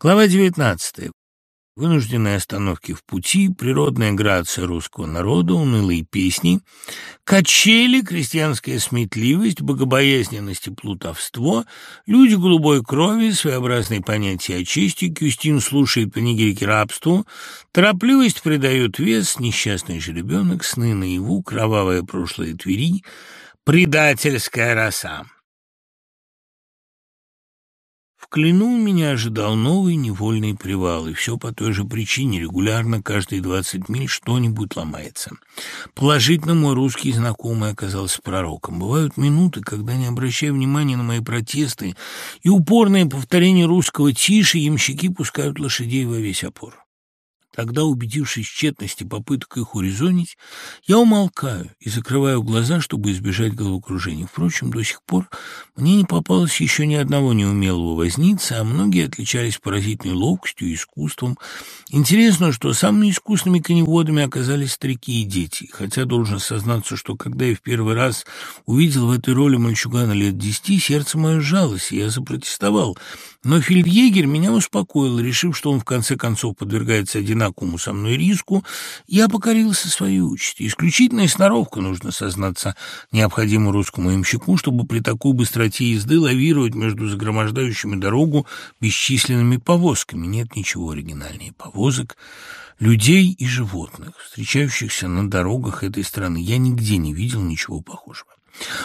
Глава 19. Вынужденные остановки в пути, природная грация русского народа, унылые песни, качели, крестьянская сметливость, богобоязненность и плутовство, люди голубой крови, своеобразные понятия о чести, Кюстин слушает панигирики рабству, торопливость придает вес, несчастный жеребенок, сны наяву, кровавое прошлое Твери, предательская роса. В Клину меня ожидал новый невольный привал, и все по той же причине. Регулярно, каждые двадцать миль, что-нибудь ломается. Положительно, мой русский знакомый оказался пророком. Бывают минуты, когда, не обращая внимания на мои протесты и упорное повторение русского «тише», ямщики пускают лошадей во весь опор. Тогда, убедившись в тщетности попыток их урезонить, я умолкаю и закрываю глаза, чтобы избежать головокружения. Впрочем, до сих пор мне не попалось еще ни одного неумелого возницы, а многие отличались поразительной ловкостью и искусством. Интересно, что самыми искусными коневодами оказались старики и дети, хотя должен сознаться, что когда я в первый раз увидел в этой роли мальчугана лет десяти, сердце мое сжалось, и я запротестовал — но фельдъегер меня успокоил, решив, что он в конце концов подвергается одинаковому со мной риску, я покорился своей участи. Исключительная сноровка, нужно сознаться, необходима русскому имщику, чтобы при такой быстроте езды лавировать между загромождающими дорогу бесчисленными повозками. Нет ничего оригинальнее повозок, людей и животных, встречающихся на дорогах этой страны. Я нигде не видел ничего похожего.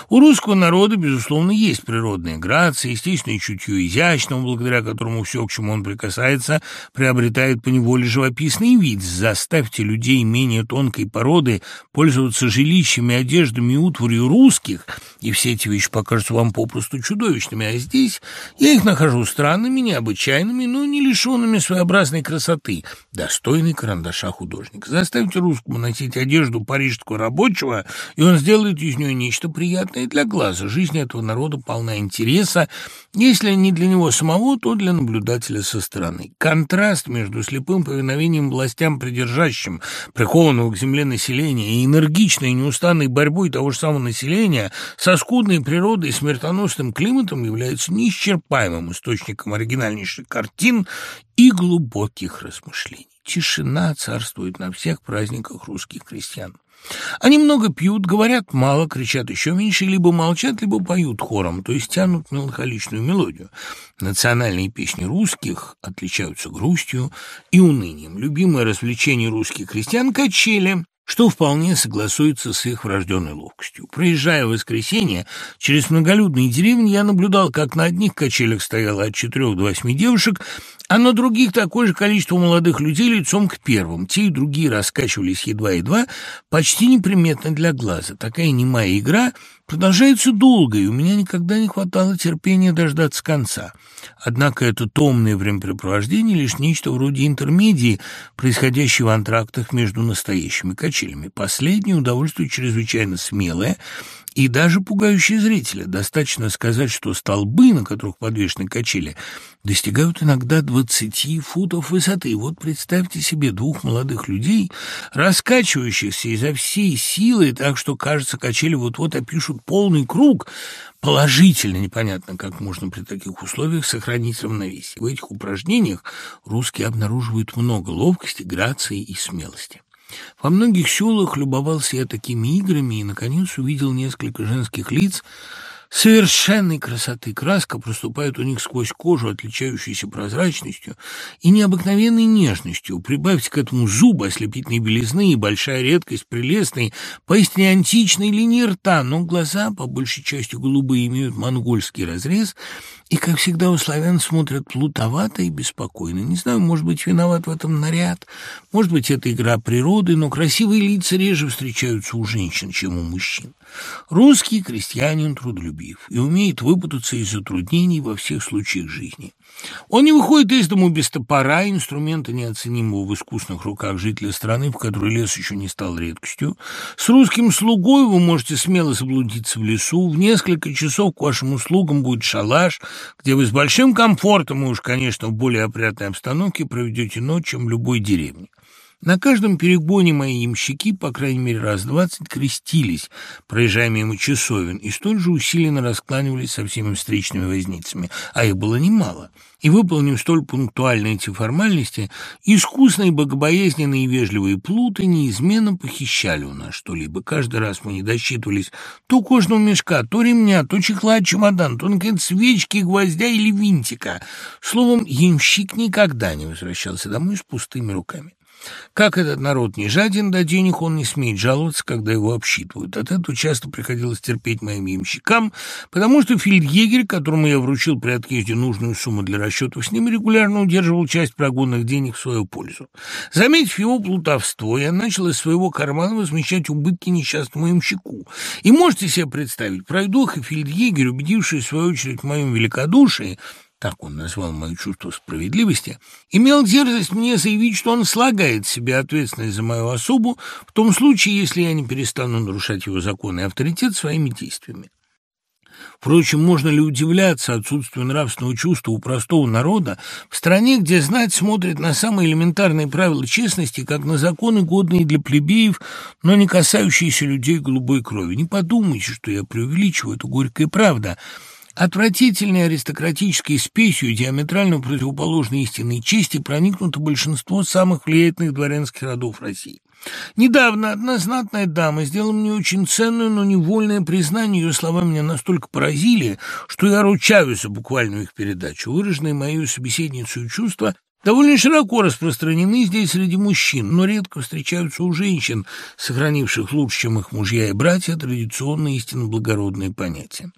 У русского народа, безусловно, есть природная грация, естественное чутье изящного, благодаря которому все, к чему он прикасается, приобретает поневоле живописный вид. Заставьте людей менее тонкой породы пользоваться жилищами, одеждами и утварью русских, и все эти вещи покажутся вам попросту чудовищными. А здесь я их нахожу странными, необычайными, но не лишенными своеобразной красоты, достойной карандаша художника. Заставьте русскому носить одежду парижского рабочего, и он сделает из нее нечто приятное для глаза. Жизнь этого народа полна интереса, если не для него самого, то для наблюдателя со стороны. Контраст между слепым повиновением властям придержащим, прикованного к земле населения, и энергичной и неустанной борьбой того же самого населения со скудной природой и смертоносным климатом является неисчерпаемым источником оригинальнейших картин и глубоких размышлений. Тишина царствует на всех праздниках русских крестьян. Они много пьют, говорят мало, кричат еще меньше, либо молчат, либо поют хором, то есть тянут меланхоличную мелодию. Национальные песни русских отличаются грустью и унынием. Любимое развлечение русских крестьян – качели что вполне согласуется с их врожденной ловкостью. Проезжая в воскресенье через многолюдные деревни, я наблюдал, как на одних качелях стояло от четырех до восьми девушек, а на других такое же количество молодых людей лицом к первым. Те и другие раскачивались едва-едва, почти неприметно для глаза. Такая немая игра продолжается долго, и у меня никогда не хватало терпения дождаться конца. Однако это томное времяпрепровождение лишь нечто вроде интермедии, происходящей в антрактах между настоящими качелями. Последнее удовольствие чрезвычайно смелое и даже пугающее зрителя. Достаточно сказать, что столбы, на которых подвешены качели, достигают иногда двадцати футов высоты. Вот представьте себе двух молодых людей, раскачивающихся изо всей силы, так что, кажется, качели вот-вот опишут полный круг. Положительно непонятно, как можно при таких условиях сохранить равновесие. В этих упражнениях русские обнаруживают много ловкости, грации и смелости. Во многих селах любовался я такими играми и, наконец, увидел несколько женских лиц, совершенной красоты. Краска проступает у них сквозь кожу, отличающуюся прозрачностью и необыкновенной нежностью. Прибавьте к этому зубы ослепительной белизны и большая редкость прелестной, поистине античной линии рта, но глаза, по большей части голубые, имеют монгольский разрез и, как всегда, у славян смотрят плутовато и беспокойно. Не знаю, может быть, виноват в этом наряд, может быть, это игра природы, но красивые лица реже встречаются у женщин, чем у мужчин. Русский крестьянин трудолюбив и умеет выпутаться из затруднений во всех случаях жизни. Он не выходит из дому без топора, инструмента неоценимого в искусных руках жителя страны, в которой лес еще не стал редкостью. С русским слугой вы можете смело заблудиться в лесу. В несколько часов к вашим услугам будет шалаш, где вы с большим комфортом и уж, конечно, в более опрятной обстановке проведете ночь, чем в любой деревне. На каждом перегоне мои ямщики, по крайней мере раз двадцать, крестились, проезжая мимо часовен, и столь же усиленно раскланивались со всеми встречными возницами, а их было немало. И, выполнив столь пунктуально эти формальности, искусные, богобоязненные и вежливые плуты неизменно похищали у нас что-либо. Каждый раз мы не досчитывались то кожного мешка, то ремня, то чехла чемодан, то, наконец, свечки, гвоздя или винтика. Словом, ямщик никогда не возвращался домой с пустыми руками. Как этот народ не жаден до денег, он не смеет жаловаться, когда его обсчитывают. От этого часто приходилось терпеть моим ямщикам, потому что фельдъегерь, которому я вручил при отъезде нужную сумму для расчетов с ним, регулярно удерживал часть прогонных денег в свою пользу. Заметив его плутовство, я начал из своего кармана возмещать убытки несчастному ямщику. И можете себе представить, пройдох и фельдъегерь, убедивший в свою очередь в моем великодушии, так он назвал мое чувство справедливости, имел дерзость мне заявить, что он слагает себе ответственность за мою особу в том случае, если я не перестану нарушать его законы и авторитет своими действиями. Впрочем, можно ли удивляться отсутствию нравственного чувства у простого народа в стране, где знать смотрит на самые элементарные правила честности, как на законы, годные для плебеев, но не касающиеся людей голубой крови? Не подумайте, что я преувеличиваю, это горькая правда – Отвратительной аристократической спесью, диаметрально противоположной истинной чести, проникнуто большинство самых влиятельных дворянских родов России. Недавно одна знатная дама сделала мне очень ценное, но невольное признание. Ее слова меня настолько поразили, что я ручаюсь за буквальную их передачу. Выраженные мою собеседницу чувства довольно широко распространены здесь среди мужчин, но редко встречаются у женщин, сохранивших лучше, чем их мужья и братья, традиционные истинно благородные понятия.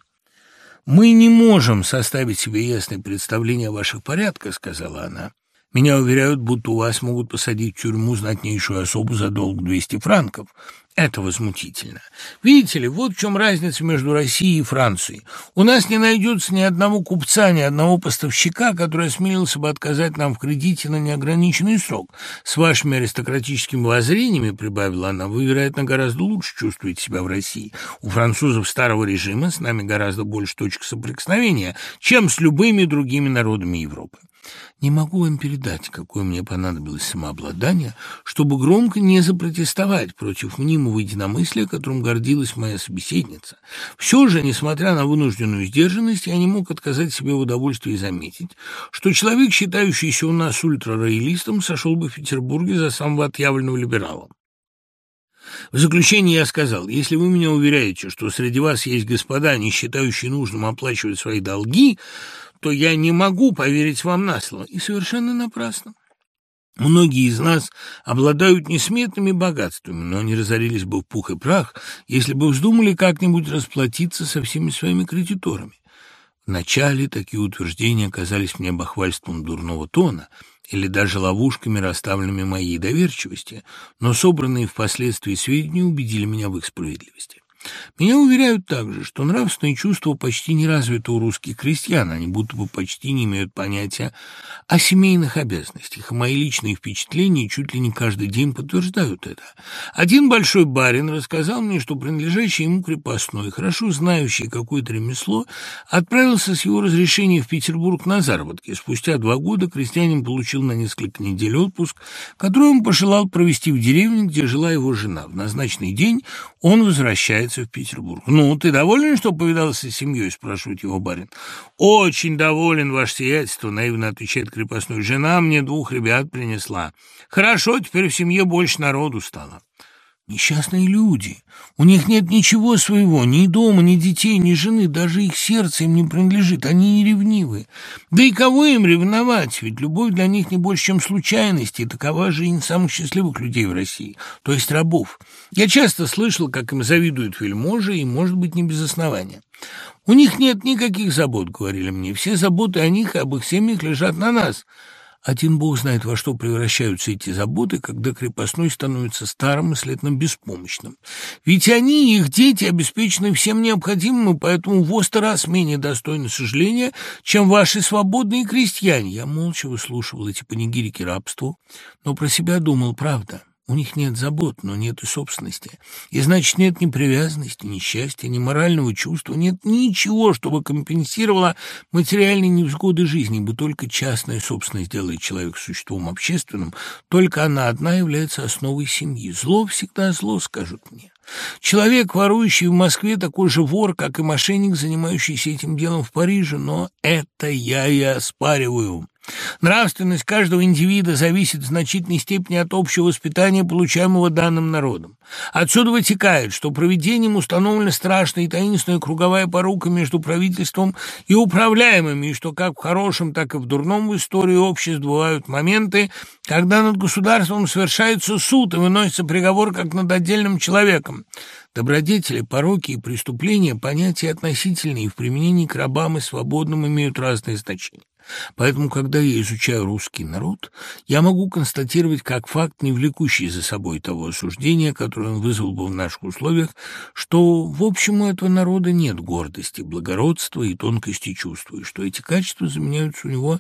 «Мы не можем составить себе ясное представление о ваших порядках», — сказала она. «Меня уверяют, будто у вас могут посадить в тюрьму знатнейшую особу за долг 200 франков. Это возмутительно. Видите ли, вот в чем разница между Россией и Францией. У нас не найдется ни одного купца, ни одного поставщика, который осмелился бы отказать нам в кредите на неограниченный срок. С вашими аристократическими воззрениями, прибавила она, вы, вероятно, гораздо лучше чувствуете себя в России. У французов старого режима с нами гораздо больше точек соприкосновения, чем с любыми другими народами Европы. Не могу вам передать, какое мне понадобилось самообладание, чтобы громко не запротестовать против мнимого единомыслия, которым гордилась моя собеседница. Все же, несмотря на вынужденную сдержанность, я не мог отказать себе в удовольствии заметить, что человек, считающийся у нас ультрароялистом, сошел бы в Петербурге за самого отъявленного либерала. В заключение я сказал, если вы меня уверяете, что среди вас есть господа, не считающие нужным оплачивать свои долги, то я не могу поверить вам на слово. И совершенно напрасно. Многие из нас обладают несметными богатствами, но они разорились бы в пух и прах, если бы вздумали как-нибудь расплатиться со всеми своими кредиторами. Вначале такие утверждения казались мне бахвальством дурного тона или даже ловушками, расставленными моей доверчивости, но собранные впоследствии сведения убедили меня в их справедливости. Меня уверяют также, что нравственные чувства почти не развиты у русских крестьян, они будто бы почти не имеют понятия о семейных обязанностях, и мои личные впечатления чуть ли не каждый день подтверждают это. Один большой барин рассказал мне, что принадлежащий ему крепостной, хорошо знающий какое-то ремесло, отправился с его разрешения в Петербург на заработки. Спустя два года крестьянин получил на несколько недель отпуск, который он пожелал провести в деревне, где жила его жена. В назначенный день он возвращается возвращается в Петербург. «Ну, ты доволен, что повидался с семьей?» – спрашивает его барин. «Очень доволен, ваше сиятельство», – наивно отвечает крепостной. «Жена мне двух ребят принесла. Хорошо, теперь в семье больше народу стало». Несчастные люди. У них нет ничего своего, ни дома, ни детей, ни жены, даже их сердце им не принадлежит, они не ревнивы. Да и кого им ревновать, ведь любовь для них не больше, чем случайность, и такова жизнь самых счастливых людей в России, то есть рабов. Я часто слышал, как им завидуют вельможи, и, может быть, не без основания. «У них нет никаких забот», — говорили мне, — «все заботы о них и об их семьях лежат на нас». Один бог знает, во что превращаются эти заботы, когда крепостной становится старым и, следовательно, беспомощным. Ведь они и их дети обеспечены всем необходимым, и поэтому в сто раз менее достойны сожаления, чем ваши свободные крестьяне. Я молча выслушивал эти панигирики рабству, но про себя думал, правда. У них нет забот, но нет и собственности. И значит, нет ни привязанности, ни счастья, ни морального чувства, нет ничего, чтобы компенсировало материальные невзгоды жизни, ибо только частная собственность делает человека существом общественным, только она одна является основой семьи. Зло всегда зло, скажут мне. Человек, ворующий в Москве, такой же вор, как и мошенник, занимающийся этим делом в Париже, но это я и оспариваю. Нравственность каждого индивида зависит в значительной степени от общего воспитания, получаемого данным народом. Отсюда вытекает, что проведением установлена страшная и таинственная круговая порука между правительством и управляемыми, и что как в хорошем, так и в дурном в истории обществ бывают моменты, когда над государством совершается суд и выносится приговор как над отдельным человеком. Добродетели, пороки и преступления – понятия относительные, и в применении к рабам и свободным имеют разные значения. Поэтому, когда я изучаю русский народ, я могу констатировать как факт, не влекущий за собой того осуждения, которое он вызвал бы в наших условиях, что, в общем, у этого народа нет гордости, благородства и тонкости чувства, и что эти качества заменяются у него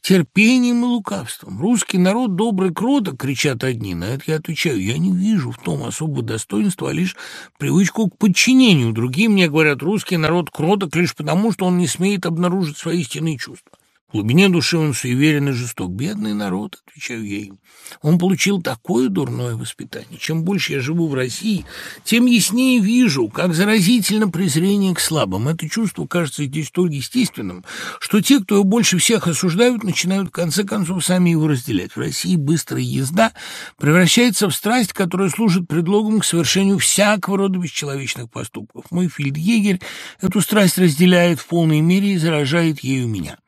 терпением и лукавством. Русский народ добрый, кроток, кричат одни. На это я отвечаю, я не вижу в том особого достоинства, а лишь привычку к подчинению. Другие мне говорят, русский народ кроток лишь потому, что он не смеет обнаружить свои истинные чувства. В глубине души он суеверен и жесток. Бедный народ, отвечаю я им. Он получил такое дурное воспитание. Чем больше я живу в России, тем яснее вижу, как заразительно презрение к слабым. Это чувство кажется здесь столь естественным, что те, кто его больше всех осуждают, начинают в конце концов сами его разделять. В России быстрая езда превращается в страсть, которая служит предлогом к совершению всякого рода бесчеловечных поступков. Мой фельдъегерь эту страсть разделяет в полной мере и заражает ею меня.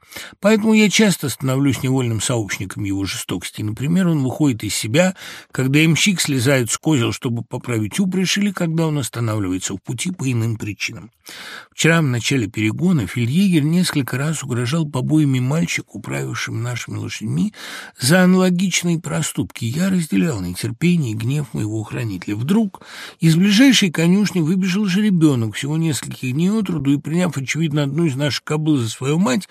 Поэтому я часто становлюсь невольным сообщником его жестокости. Например, он выходит из себя, когда ямщик слезает с козел, чтобы поправить упряжь, или когда он останавливается в пути по иным причинам. Вчера в начале перегона фельдъегер несколько раз угрожал побоями мальчику, управившим нашими лошадьми, за аналогичные проступки. Я разделял нетерпение и гнев моего хранителя. Вдруг из ближайшей конюшни выбежал же ребенок, всего нескольких дней от роду, и, приняв, очевидно, одну из наших кобыл за свою мать,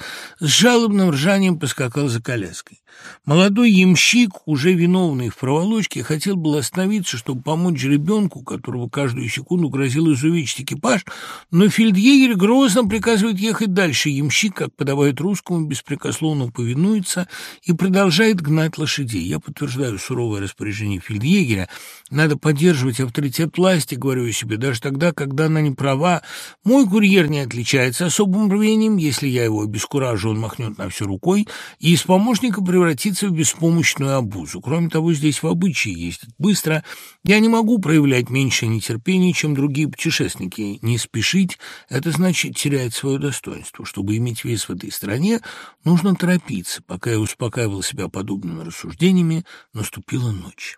с жалобным ржанием поскакал за коляской. Молодой ямщик, уже виновный в проволочке, хотел был остановиться, чтобы помочь ребенку, которого каждую секунду грозил изувечить экипаж, но фельдъегерь грозно приказывает ехать дальше. Ямщик, как подавает русскому, беспрекословно повинуется и продолжает гнать лошадей. Я подтверждаю суровое распоряжение фельдъегеря. Надо поддерживать авторитет власти, говорю я себе, даже тогда, когда она не права. Мой курьер не отличается особым рвением. Если я его обескуражу, он махнет на все рукой, и из помощника превратится в беспомощную обузу. Кроме того, здесь в обычае ездить быстро. Я не могу проявлять меньшее нетерпение, чем другие путешественники. Не спешить – это значит терять свое достоинство. Чтобы иметь вес в этой стране, нужно торопиться. Пока я успокаивал себя подобными рассуждениями, наступила ночь.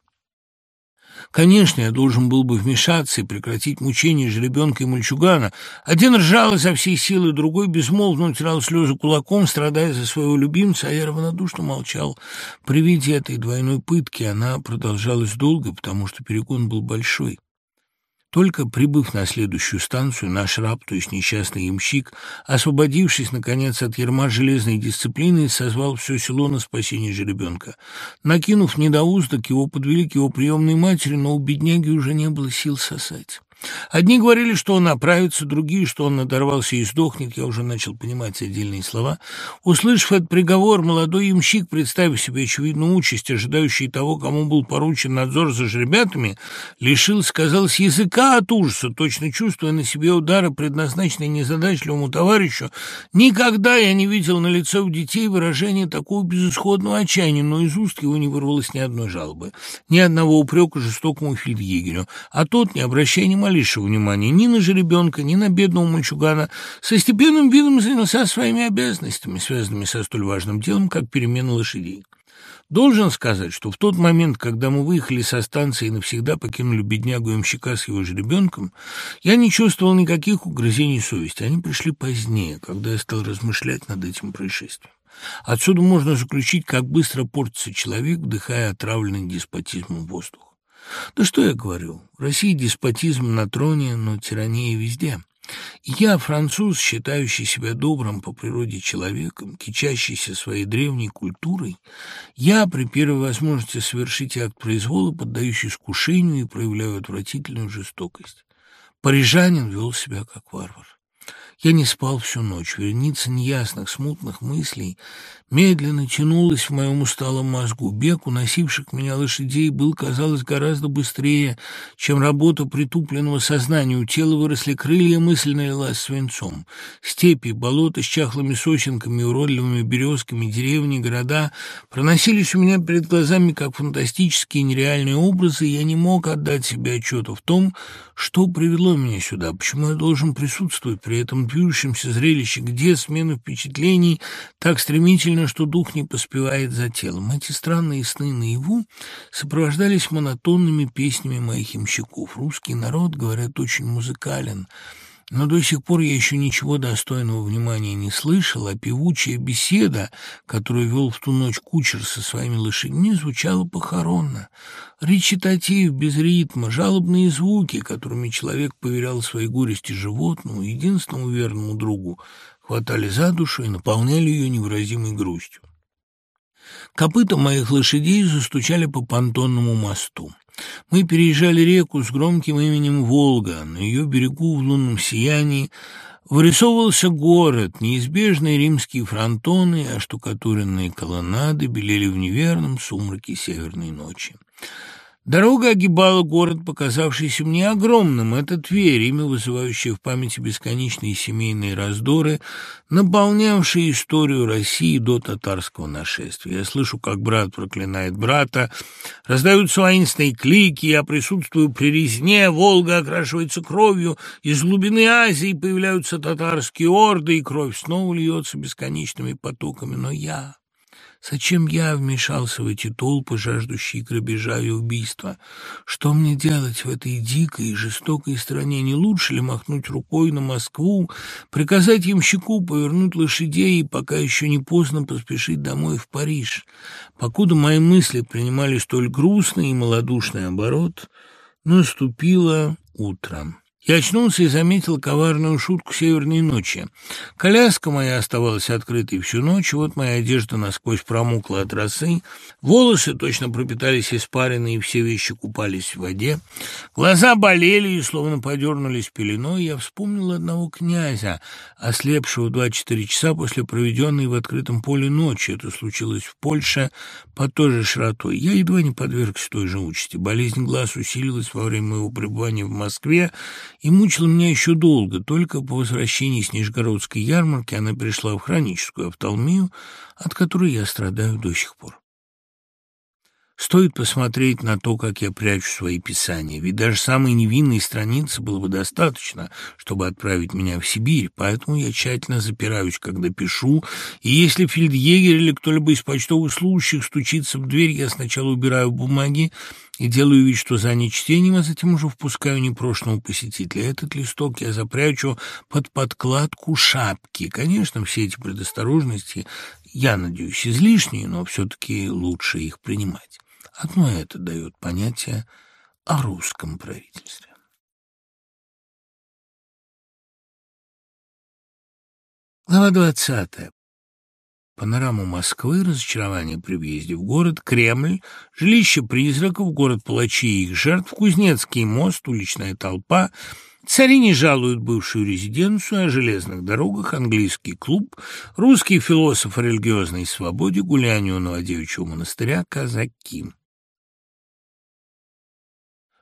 Конечно, я должен был бы вмешаться и прекратить мучения жеребенка и мальчугана. Один ржал изо всей силы, другой безмолвно утирал слезы кулаком, страдая за своего любимца, а я равнодушно молчал. При виде этой двойной пытки она продолжалась долго, потому что перегон был большой. Только прибыв на следующую станцию, наш раб, то есть несчастный ямщик, освободившись, наконец, от ерма железной дисциплины, созвал все село на спасение жеребенка. Накинув недоуздок, его подвели к его приемной матери, но у бедняги уже не было сил сосать. Одни говорили, что он оправится, другие, что он надорвался и сдохнет. Я уже начал понимать отдельные слова. Услышав этот приговор, молодой ямщик, представив себе очевидную участь, ожидающий того, кому был поручен надзор за жеребятами, лишил, сказалось, языка от ужаса, точно чувствуя на себе удары, предназначенные незадачливому товарищу. Никогда я не видел на лице у детей выражения такого безысходного отчаяния, но из уст его не вырвалось ни одной жалобы, ни одного упрека жестокому фельдъегерю. А тот, не обращая ни малейшего внимания ни на жеребенка, ни на бедного мальчугана, со степенным видом занялся своими обязанностями, связанными со столь важным делом, как перемена лошадей. Должен сказать, что в тот момент, когда мы выехали со станции и навсегда покинули беднягу ямщика с его жеребенком, я не чувствовал никаких угрызений совести. Они пришли позднее, когда я стал размышлять над этим происшествием. Отсюда можно заключить, как быстро портится человек, вдыхая отравленный деспотизмом воздух. Да что я говорю, в России деспотизм на троне, но тирания везде. Я, француз, считающий себя добрым по природе человеком, кичащийся своей древней культурой, я при первой возможности совершить акт произвола, поддающий искушению и проявляю отвратительную жестокость. Парижанин вел себя как варвар. Я не спал всю ночь. Вереница неясных, смутных мыслей медленно тянулась в моем усталом мозгу. Бег, уносивших меня лошадей, был, казалось, гораздо быстрее, чем работа притупленного сознания. У тела выросли крылья, мысль налилась свинцом. Степи, болота с чахлыми сосенками, уродливыми березками, деревни, города проносились у меня перед глазами, как фантастические нереальные образы, я не мог отдать себе отчета в том, что привело меня сюда, почему я должен присутствовать при этом движущемся зрелище, где смена впечатлений так стремительна, что дух не поспевает за телом. Эти странные сны наяву сопровождались монотонными песнями моих имщиков. Русский народ, говорят, очень музыкален — но до сих пор я еще ничего достойного внимания не слышал, а певучая беседа, которую вел в ту ночь кучер со своими лошадьми, звучала похоронно. Речитатив без ритма, жалобные звуки, которыми человек поверял свои горести животному, единственному верному другу, хватали за душу и наполняли ее невыразимой грустью. Копыта моих лошадей застучали по понтонному мосту. Мы переезжали реку с громким именем Волга. На ее берегу в лунном сиянии вырисовывался город, неизбежные римские фронтоны, оштукатуренные колоннады белели в неверном сумраке северной ночи. Дорога огибала город, показавшийся мне огромным. Это Тверь, имя, вызывающее в памяти бесконечные семейные раздоры, наполнявшие историю России до татарского нашествия. Я слышу, как брат проклинает брата, раздаются воинственные клики, я присутствую при резне, Волга окрашивается кровью, из глубины Азии появляются татарские орды, и кровь снова льется бесконечными потоками. Но я... Зачем я вмешался в эти толпы, жаждущие грабежа и убийства? Что мне делать в этой дикой и жестокой стране? Не лучше ли махнуть рукой на Москву, приказать ямщику повернуть лошадей и, пока еще не поздно, поспешить домой в Париж? Покуда мои мысли принимали столь грустный и малодушный оборот, наступило утро. Я очнулся и заметил коварную шутку северной ночи. Коляска моя оставалась открытой всю ночь, вот моя одежда насквозь промокла от росы, волосы точно пропитались испариной, и все вещи купались в воде. Глаза болели и словно подернулись пеленой. Я вспомнил одного князя, ослепшего два-четыре часа после проведенной в открытом поле ночи. Это случилось в Польше под той же широтой. Я едва не подвергся той же участи. Болезнь глаз усилилась во время моего пребывания в Москве, и мучила меня еще долго. Только по возвращении с Нижегородской ярмарки она пришла в хроническую офталмию, от которой я страдаю до сих пор. Стоит посмотреть на то, как я прячу свои писания, ведь даже самой невинной страницы было бы достаточно, чтобы отправить меня в Сибирь, поэтому я тщательно запираюсь, когда пишу, и если фельдъегер или кто-либо из почтовых служащих стучится в дверь, я сначала убираю бумаги и делаю вид, что занят чтением, а затем уже впускаю непрошенного посетителя. Этот листок я запрячу под подкладку шапки. Конечно, все эти предосторожности, я надеюсь, излишние, но все-таки лучше их принимать. Одно это дает понятие о русском правительстве. Глава двадцатая. Панораму Москвы, разочарование при въезде в город, Кремль, жилище призраков, город палачей и их жертв, Кузнецкий мост, уличная толпа — Цари не жалуют бывшую резиденцию, о железных дорогах, английский клуб, русский философ о религиозной свободе, гулянию Новодевичьего монастыря, казаки.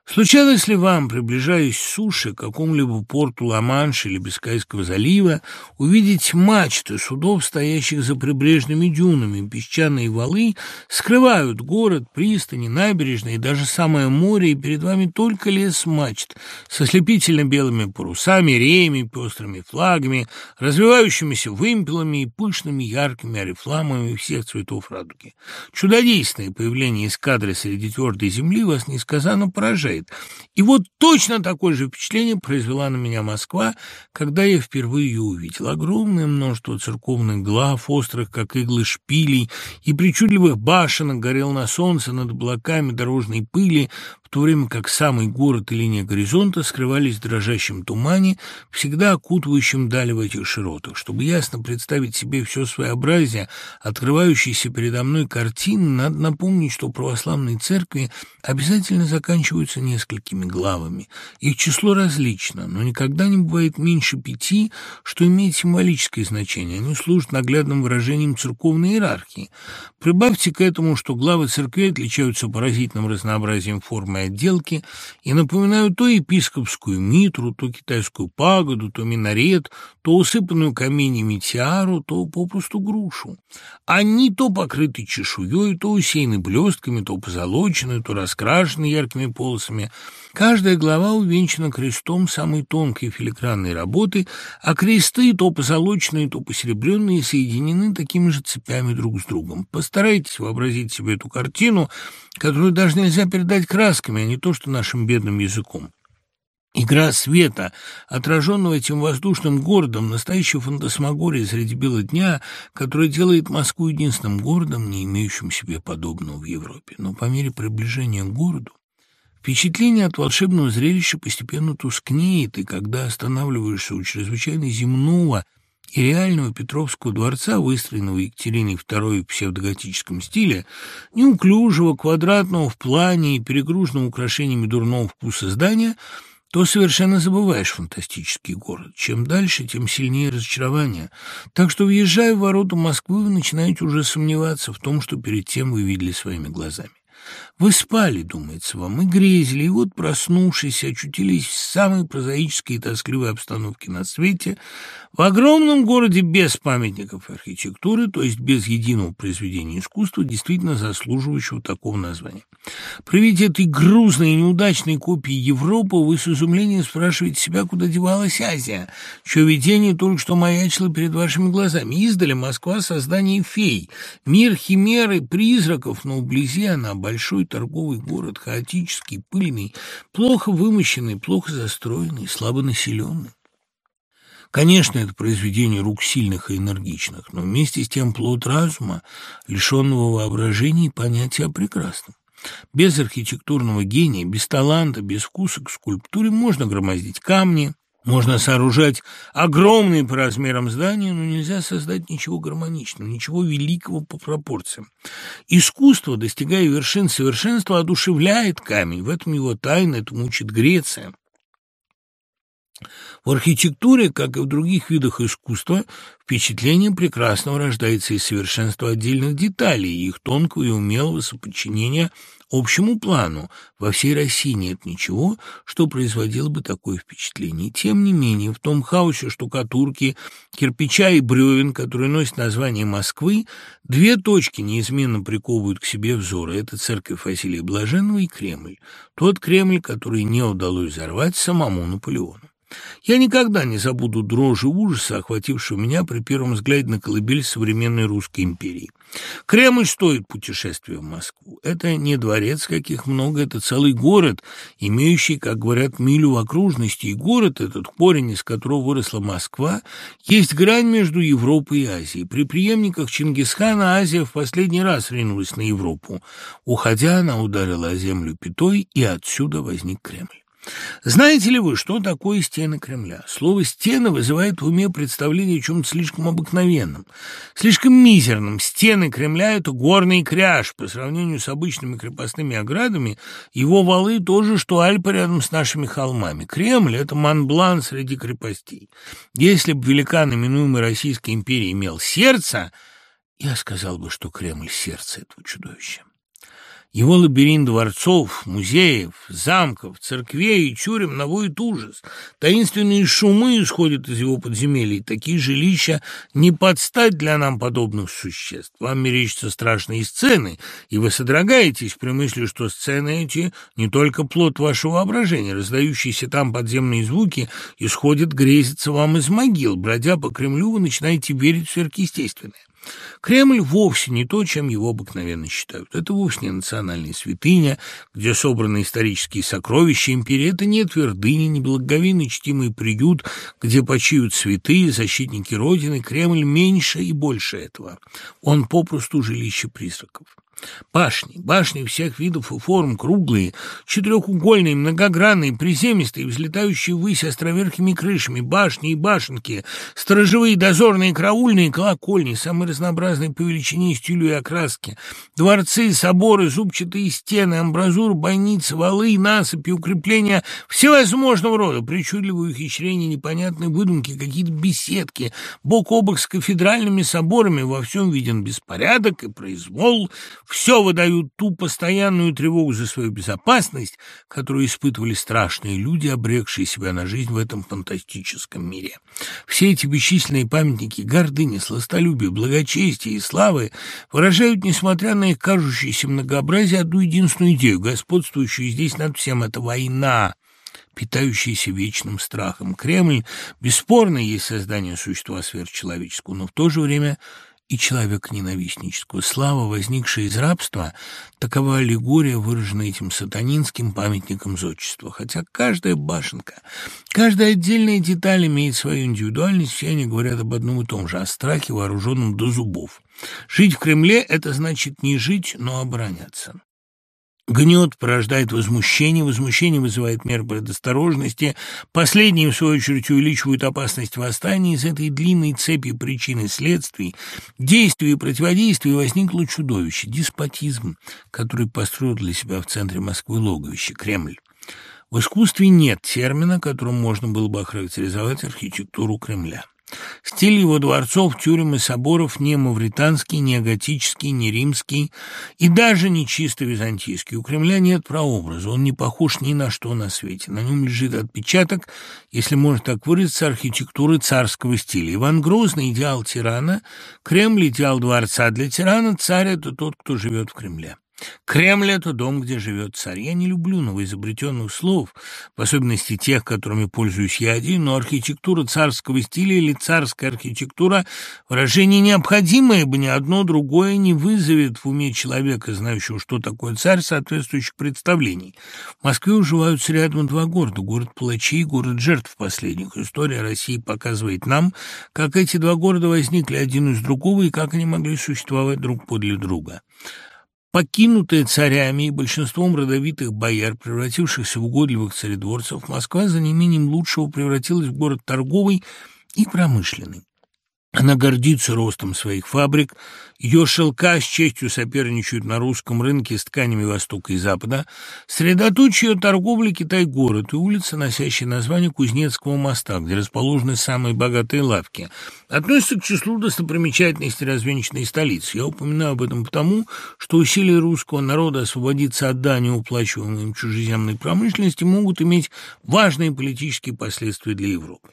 Случалось ли вам, приближаясь с суши к какому-либо порту Ла-Манша или Бискайского залива, увидеть мачты судов, стоящих за прибрежными дюнами? Песчаные валы скрывают город, пристани, набережные, даже самое море, и перед вами только лес мачт со слепительно-белыми парусами, реями, пестрыми флагами, развивающимися вымпелами и пышными яркими орифламами всех цветов радуги. Чудодейственное появление эскадры среди твердой земли вас несказанно поражает поражает. И вот точно такое же впечатление произвела на меня Москва, когда я впервые ее увидел. Огромное множество церковных глав, острых, как иглы шпилей, и причудливых башенок горел на солнце над облаками дорожной пыли, то время как самый город и линия горизонта скрывались в дрожащем тумане, всегда окутывающем дали в этих широтах. Чтобы ясно представить себе все своеобразие, открывающейся передо мной картины, надо напомнить, что православные церкви обязательно заканчиваются несколькими главами. Их число различно, но никогда не бывает меньше пяти, что имеет символическое значение. Они служат наглядным выражением церковной иерархии. Прибавьте к этому, что главы церквей отличаются поразительным разнообразием формы отделки и напоминают то епископскую митру, то китайскую пагоду, то минарет, то усыпанную каменями тиару, то попросту грушу. Они то покрыты чешуей, то усеяны блестками, то позолочены, то раскрашены яркими полосами. Каждая глава увенчана крестом самой тонкой филигранной работы, а кресты, то позолоченные, то посеребренные, соединены такими же цепями друг с другом. Постарайтесь вообразить себе эту картину, которую даже нельзя передать красками, а не то что нашим бедным языком. Игра света, отраженного этим воздушным городом, настоящая фантасмагория среди бела дня, которая делает Москву единственным городом, не имеющим себе подобного в Европе. Но по мере приближения к городу Впечатление от волшебного зрелища постепенно тускнеет, и когда останавливаешься у чрезвычайно земного и реального Петровского дворца, выстроенного Екатериной II в псевдоготическом стиле, неуклюжего, квадратного в плане и перегруженного украшениями дурного вкуса здания, то совершенно забываешь фантастический город. Чем дальше, тем сильнее разочарование. Так что, въезжая в ворота Москвы, вы начинаете уже сомневаться в том, что перед тем вы видели своими глазами. Вы спали, думается вам, и грезили, и вот, проснувшись, очутились в самой прозаической и тоскливой обстановке на свете, в огромном городе без памятников архитектуры, то есть без единого произведения искусства, действительно заслуживающего такого названия. При виде этой грузной и неудачной копии Европы вы с изумлением спрашиваете себя, куда девалась Азия, чье видение только что маячило перед вашими глазами. Издали Москва — создание фей, мир химеры, призраков, но вблизи она большой торговый город, хаотический, пыльный, плохо вымощенный, плохо застроенный, слабо населенный. Конечно, это произведение рук сильных и энергичных, но вместе с тем плод разума, лишенного воображения и понятия о прекрасном. Без архитектурного гения, без таланта, без вкуса к скульптуре можно громоздить камни, можно сооружать огромные по размерам здания, но нельзя создать ничего гармоничного, ничего великого по пропорциям. Искусство, достигая вершин совершенства, одушевляет камень. В этом его тайна, это мучит Греция. В архитектуре, как и в других видах искусства, впечатление прекрасного рождается из совершенства отдельных деталей их тонкого и умелого соподчинения общему плану. Во всей России нет ничего, что производило бы такое впечатление. Тем не менее, в том хаосе штукатурки, кирпича и бревен, который носит название Москвы, две точки неизменно приковывают к себе взоры. Это церковь Василия Блаженного и Кремль. Тот Кремль, который не удалось взорвать самому Наполеону. Я никогда не забуду дрожи ужаса, охватившего меня при первом взгляде на колыбель современной русской империи. Кремль стоит путешествия в Москву. Это не дворец, каких много, это целый город, имеющий, как говорят, милю окружности. И город этот, корень из которого выросла Москва, есть грань между Европой и Азией. При преемниках Чингисхана Азия в последний раз ринулась на Европу. Уходя, она ударила о землю пятой, и отсюда возник Кремль. Знаете ли вы, что такое стены Кремля? Слово «стены» вызывает в уме представление о чем-то слишком обыкновенном, слишком мизерном. Стены Кремля — это горный кряж. По сравнению с обычными крепостными оградами, его валы — то же, что Альпы рядом с нашими холмами. Кремль — это Монблан среди крепостей. Если бы великан, именуемый Российской империей, имел сердце, я сказал бы, что Кремль — сердце этого чудовища. Его лабиринт дворцов, музеев, замков, церквей и тюрем наводит ужас. Таинственные шумы исходят из его подземелий. Такие жилища не подстать для нам подобных существ. Вам мерещатся страшные сцены, и вы содрогаетесь при мысли, что сцены эти не только плод вашего воображения. Раздающиеся там подземные звуки исходят грезиться вам из могил. Бродя по Кремлю, вы начинаете верить в сверхъестественное. Кремль вовсе не то, чем его обыкновенно считают. Это вовсе не национальная святыня, где собраны исторические сокровища империи. Это не твердыня, не благовейный чтимый приют, где почиют святые, защитники Родины. Кремль меньше и больше этого. Он попросту жилище призраков. Башни, башни всех видов и форм, круглые, четырехугольные, многогранные, приземистые, взлетающие ввысь островерхими крышами, башни и башенки, сторожевые, дозорные, караульные, колокольни, самые разнообразные по величине, стилю и окраске, дворцы, соборы, зубчатые стены, амбразуры, бойницы, валы, насыпи, укрепления всевозможного рода, причудливые ухищрения, непонятные выдумки, какие-то беседки, бок о бок с кафедральными соборами, во всем виден беспорядок и произвол, все выдают ту постоянную тревогу за свою безопасность, которую испытывали страшные люди, обрекшие себя на жизнь в этом фантастическом мире. Все эти бесчисленные памятники гордыни, сластолюбия, благочестия и славы выражают, несмотря на их кажущееся многообразие, одну единственную идею, господствующую здесь над всем – это война питающаяся вечным страхом. Кремль бесспорно есть создание существа сверхчеловеческого, но в то же время – и человека ненавистнического. Слава, возникшая из рабства, такова аллегория, выраженная этим сатанинским памятником зодчества. Хотя каждая башенка, каждая отдельная деталь имеет свою индивидуальность, все они говорят об одном и том же, о страхе, вооруженном до зубов. Жить в Кремле – это значит не жить, но обороняться. Гнет порождает возмущение, возмущение вызывает меры предосторожности, последние, в свою очередь, увеличивают опасность восстания. Из этой длинной цепи причин и следствий, действий и противодействий возникло чудовище – деспотизм, который построил для себя в центре Москвы логовище – Кремль. В искусстве нет термина, которым можно было бы охарактеризовать архитектуру Кремля. Стиль его дворцов, тюрем и соборов не мавританский, не готический, не римский и даже не чисто византийский. У Кремля нет прообраза, он не похож ни на что на свете. На нем лежит отпечаток, если можно так выразиться, архитектуры царского стиля. Иван Грозный – идеал тирана, Кремль – идеал дворца. Для тирана царь – это тот, кто живет в Кремле. Кремль — это дом, где живет царь. Я не люблю новоизобретенных слов, в особенности тех, которыми пользуюсь я один, но архитектура царского стиля или царская архитектура — выражение необходимое, ибо ни одно другое не вызовет в уме человека, знающего, что такое царь, соответствующих представлений. В Москве уживаются рядом два города — город палачей и город жертв последних. История России показывает нам, как эти два города возникли один из другого и как они могли существовать друг подле друга. Покинутая царями и большинством родовитых бояр, превратившихся в угодливых царедворцев, Москва за неимением лучшего превратилась в город торговый и промышленный. Она гордится ростом своих фабрик, ее шелка с честью соперничают на русском рынке с тканями Востока и Запада. Средоточие торговли Китай-город и улица, носящая название Кузнецкого моста, где расположены самые богатые лавки, относится к числу достопримечательностей развенчанной столицы. Я упоминаю об этом потому, что усилия русского народа освободиться от дани, уплачиваемой им чужеземной промышленности, могут иметь важные политические последствия для Европы.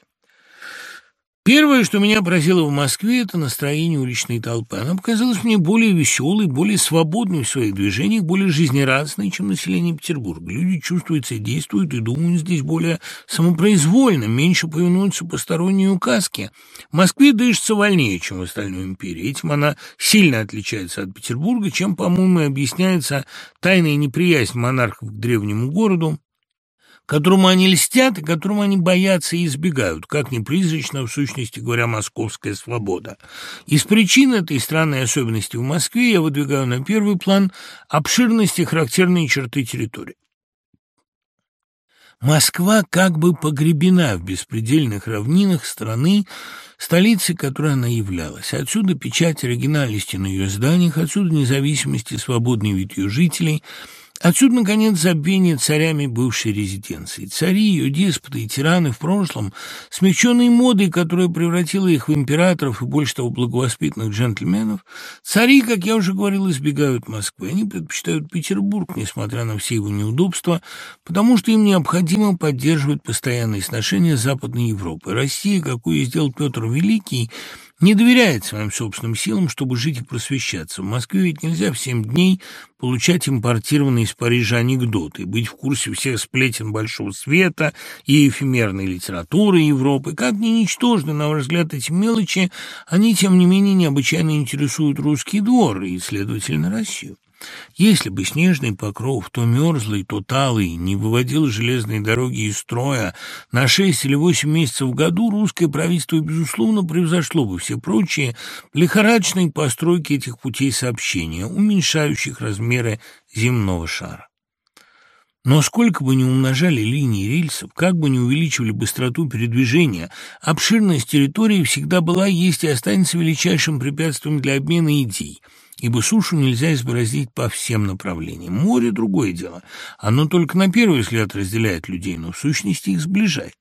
Первое, что меня поразило в Москве, это настроение уличной толпы. Она показалась мне более веселой, более свободной в своих движениях, более жизнерадостной, чем население Петербурга. Люди чувствуются, действуют и думают здесь более самопроизвольно, меньше повинуются посторонней указке. В Москве дышится вольнее, чем в остальной империи. Этим она сильно отличается от Петербурга, чем, по-моему, объясняется тайная неприязнь монархов к древнему городу, которому они льстят и которому они боятся и избегают, как ни в сущности говоря, московская свобода. Из причин этой странной особенности в Москве я выдвигаю на первый план обширность и характерные черты территории. Москва как бы погребена в беспредельных равнинах страны, столицей которой она являлась. Отсюда печать оригинальности на ее зданиях, отсюда независимость и свободный вид ее жителей – Отсюда, наконец, забвение царями бывшей резиденции. Цари, ее деспоты и тираны в прошлом, смягченные модой, которая превратила их в императоров и больше того благовоспитанных джентльменов, цари, как я уже говорил, избегают Москвы. Они предпочитают Петербург, несмотря на все его неудобства, потому что им необходимо поддерживать постоянные сношения с Западной Европой. Россия, какую сделал Петр Великий, не доверяет своим собственным силам, чтобы жить и просвещаться. В Москве ведь нельзя в семь дней получать импортированные из Парижа анекдоты, быть в курсе всех сплетен большого света и эфемерной литературы Европы. Как ни ничтожны, на ваш взгляд, эти мелочи, они, тем не менее, необычайно интересуют русский двор и, следовательно, Россию. Если бы снежный покров, то мерзлый, то талый, не выводил железные дороги из строя на шесть или восемь месяцев в году, русское правительство, безусловно, превзошло бы все прочие лихорадочные постройки этих путей сообщения, уменьшающих размеры земного шара. Но сколько бы ни умножали линии рельсов, как бы ни увеличивали быстроту передвижения, обширность территории всегда была, есть и останется величайшим препятствием для обмена идей, ибо сушу нельзя избороздить по всем направлениям. Море – другое дело. Оно только на первый взгляд разделяет людей, но в сущности их сближает.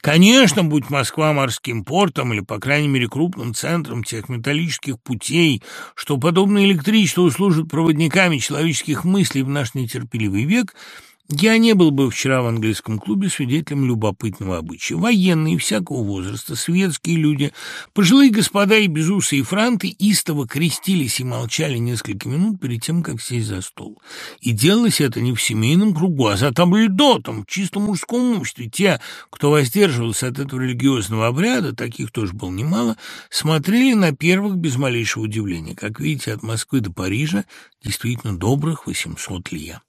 Конечно, будь Москва морским портом или, по крайней мере, крупным центром тех металлических путей, что, подобно электричеству, служат проводниками человеческих мыслей в наш нетерпеливый век – я не был бы вчера в английском клубе свидетелем любопытного обычая. Военные всякого возраста, светские люди, пожилые господа и безусые франты истово крестились и молчали несколько минут перед тем, как сесть за стол. И делалось это не в семейном кругу, а за табльдотом, в чисто мужском обществе. Те, кто воздерживался от этого религиозного обряда, таких тоже было немало, смотрели на первых без малейшего удивления. Как видите, от Москвы до Парижа действительно добрых 800 лья.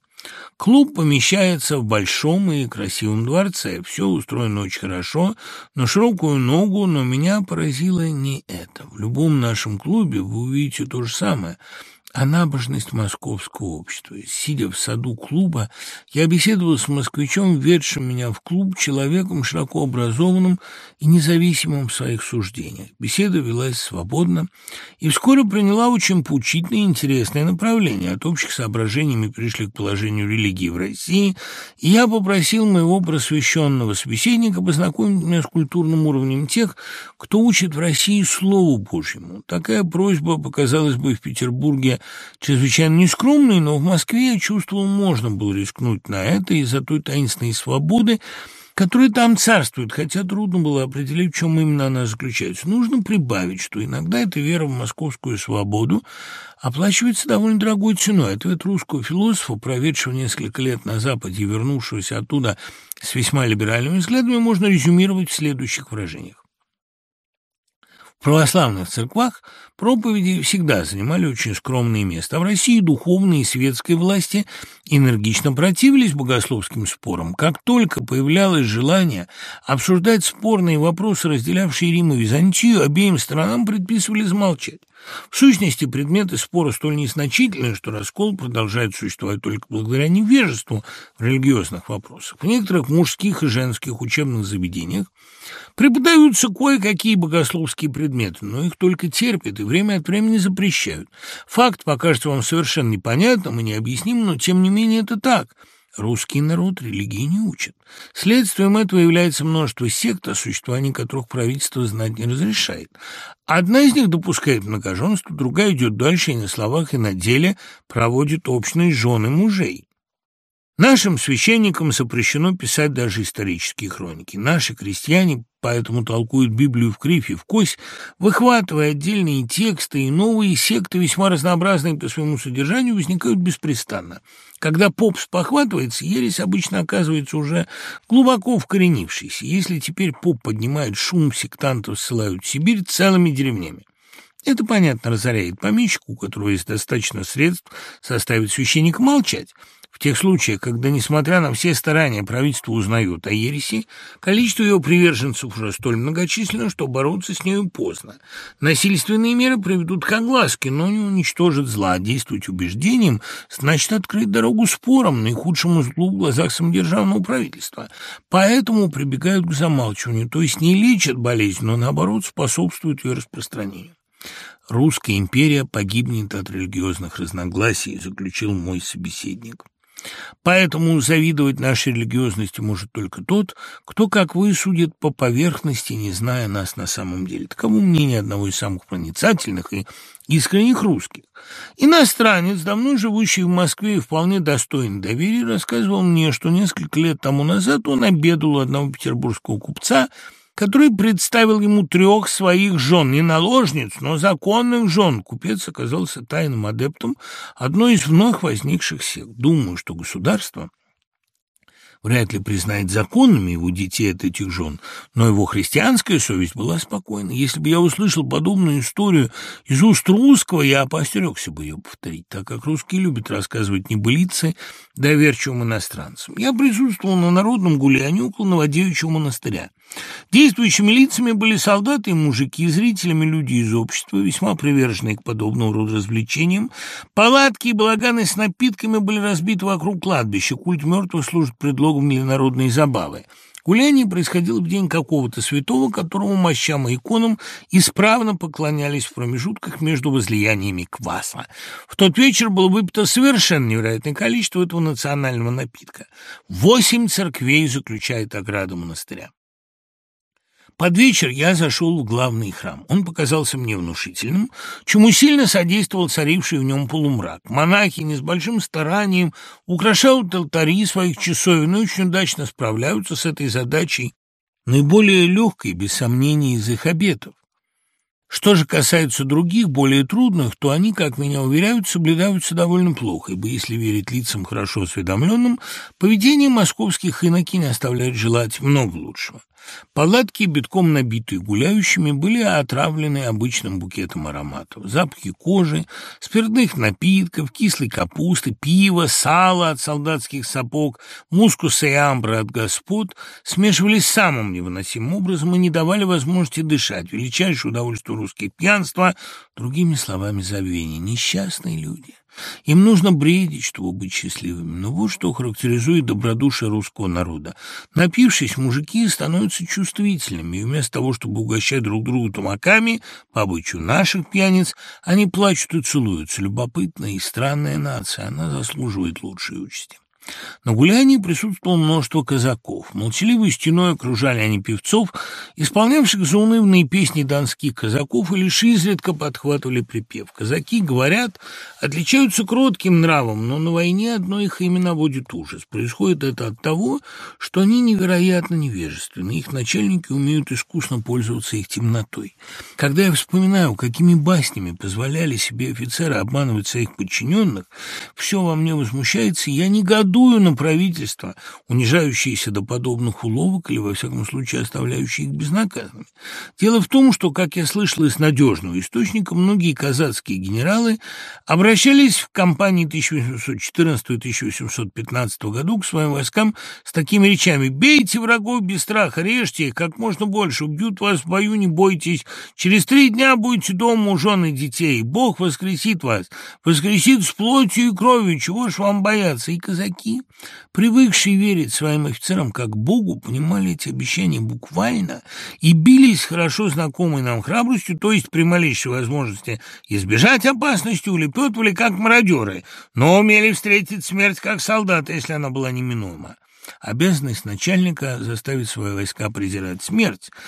Клуб помещается в большом и красивом дворце. Все устроено очень хорошо, на широкую ногу, но меня поразило не это. В любом нашем клубе вы увидите то же самое – о набожность московского общества. Сидя в саду клуба, я беседовал с москвичом, ведшим меня в клуб, человеком широко образованным и независимым в своих суждениях. Беседа велась свободно и вскоре приняла очень поучительное и интересное направление. От общих соображений мы пришли к положению религии в России, и я попросил моего просвещенного собеседника познакомить меня с культурным уровнем тех, кто учит в России Слову Божьему. Такая просьба показалась бы в Петербурге чрезвычайно нескромный, но в Москве я чувствовал, можно было рискнуть на это из-за той таинственной свободы, которая там царствует, хотя трудно было определить, в чем именно она заключается. Нужно прибавить, что иногда эта вера в московскую свободу оплачивается довольно дорогой ценой. Ответ русского философа, проведшего несколько лет на Западе и вернувшегося оттуда с весьма либеральными взглядами, можно резюмировать в следующих выражениях. В православных церквах проповеди всегда занимали очень скромное место, а в России духовные и светской власти энергично противились богословским спорам. Как только появлялось желание обсуждать спорные вопросы, разделявшие Рим и Византию, обеим сторонам предписывали замолчать. В сущности, предметы спора столь незначительны, что раскол продолжает существовать только благодаря невежеству в религиозных вопросах. В некоторых мужских и женских учебных заведениях Преподаются кое-какие богословские предметы, но их только терпят и время от времени запрещают. Факт покажется вам совершенно непонятным и необъяснимым, но тем не менее это так. Русский народ религии не учит. Следствием этого является множество сект, о существовании которых правительство знать не разрешает. Одна из них допускает многоженство, другая идет дальше и на словах, и на деле проводит общные жены мужей. Нашим священникам запрещено писать даже исторические хроники. Наши крестьяне поэтому толкуют Библию в кривь и в кость, выхватывая отдельные тексты, и новые секты, весьма разнообразные по своему содержанию, возникают беспрестанно. Когда поп спохватывается, ересь обычно оказывается уже глубоко вкоренившейся. Если теперь поп поднимает шум, сектантов ссылают в Сибирь целыми деревнями. Это, понятно, разоряет помещику, у которого есть достаточно средств составить священника молчать. В тех случаях, когда, несмотря на все старания, правительство узнает о ереси, количество его приверженцев уже столь многочисленно, что бороться с нею поздно. Насильственные меры приведут к огласке, но не уничтожат зла. Действовать убеждением значит открыть дорогу спорам, наихудшему злу в глазах самодержавного правительства. Поэтому прибегают к замалчиванию, то есть не лечат болезнь, но, наоборот, способствуют ее распространению. «Русская империя погибнет от религиозных разногласий», заключил мой собеседник. Поэтому завидовать нашей религиозности может только тот, кто, как вы, судит по поверхности, не зная нас на самом деле. Таково мнение одного из самых проницательных и искренних русских. Иностранец, давно живущий в Москве и вполне достойный доверия, рассказывал мне, что несколько лет тому назад он обедал у одного петербургского купца – который представил ему трех своих жен, не наложниц, но законных жен. Купец оказался тайным адептом одной из вновь возникших сил. Думаю, что государство вряд ли признает законными его детей от этих жен, но его христианская совесть была спокойна. Если бы я услышал подобную историю из уст русского, я поостерегся бы ее повторить, так как русские любят рассказывать небылицы доверчивым иностранцам. Я присутствовал на народном гулянии около Новодевичьего монастыря. Действующими лицами были солдаты и мужики, зрителями люди из общества, весьма приверженные к подобного рода развлечениям. Палатки и балаганы с напитками были разбиты вокруг кладбища. Культ мертвых служит предлогом для народной забавы. Гуляние происходило в день какого-то святого, которому мощам и иконам исправно поклонялись в промежутках между возлияниями кваса. В тот вечер было выпито совершенно невероятное количество этого национального напитка. Восемь церквей заключает ограда монастыря. Под вечер я зашел в главный храм. Он показался мне внушительным, чему сильно содействовал царивший в нем полумрак. Монахи не с большим старанием украшают алтари своих часовен и очень удачно справляются с этой задачей, наиболее легкой, без сомнений, из их обетов. Что же касается других, более трудных, то они, как меня уверяют, соблюдаются довольно плохо, ибо, если верить лицам хорошо осведомленным, поведение московских инокинь оставляет желать много лучшего. Палатки, битком набитые гуляющими, были отравлены обычным букетом ароматов. Запахи кожи, спиртных напитков, кислой капусты, пива, сала от солдатских сапог, мускуса и амбра от господ смешивались самым невыносимым образом и не давали возможности дышать. Величайшее удовольствие русских пьянства, другими словами, забвение. Несчастные люди. Им нужно бредить, чтобы быть счастливыми. Но вот что характеризует добродушие русского народа. Напившись, мужики становятся чувствительными, и вместо того, чтобы угощать друг друга тамаками, по обычаю наших пьяниц, они плачут и целуются. Любопытная и странная нация, она заслуживает лучшей участи. На гулянии присутствовало множество казаков. Молчаливой стеной окружали они певцов, исполнявших заунывные песни донских казаков, и лишь изредка подхватывали припев. Казаки, говорят, отличаются кротким нравом, но на войне одно их имя наводит ужас. Происходит это от того, что они невероятно невежественны. Их начальники умеют искусно пользоваться их темнотой. Когда я вспоминаю, какими баснями позволяли себе офицеры обманывать своих подчиненных, все во мне возмущается, я негодую негодую на правительство, унижающееся до подобных уловок или, во всяком случае, оставляющее их безнаказанными. Дело в том, что, как я слышал из надежного источника, многие казацкие генералы обращались в кампании 1814-1815 году к своим войскам с такими речами «Бейте врагов без страха, режьте их как можно больше, убьют вас в бою, не бойтесь, через три дня будете дома у жены и детей, Бог воскресит вас, воскресит с плотью и кровью, чего ж вам бояться?» И казаки Казаки, привыкшие верить своим офицерам как Богу, понимали эти обещания буквально и бились хорошо знакомой нам храбростью, то есть при малейшей возможности избежать опасности улепетывали как мародеры, но умели встретить смерть как солдаты, если она была неминуема. Обязанность начальника заставить свои войска презирать смерть –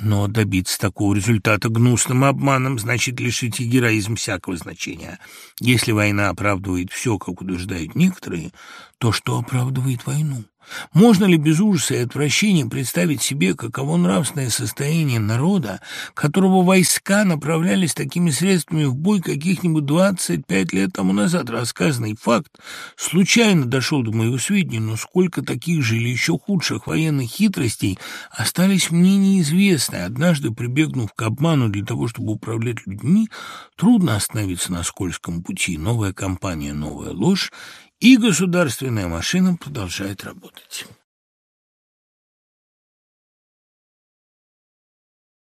но добиться такого результата гнусным обманом значит лишить и героизм всякого значения. Если война оправдывает все, как утверждают некоторые, то что оправдывает войну? Можно ли без ужаса и отвращения представить себе, каково нравственное состояние народа, которого войска направлялись такими средствами в бой каких-нибудь 25 лет тому назад? Рассказанный факт случайно дошел до моего сведения, но сколько таких же или еще худших военных хитростей остались мне неизвестны. Однажды, прибегнув к обману для того, чтобы управлять людьми, трудно остановиться на скользком пути. Новая компания, новая ложь, и государственная машина продолжает работать.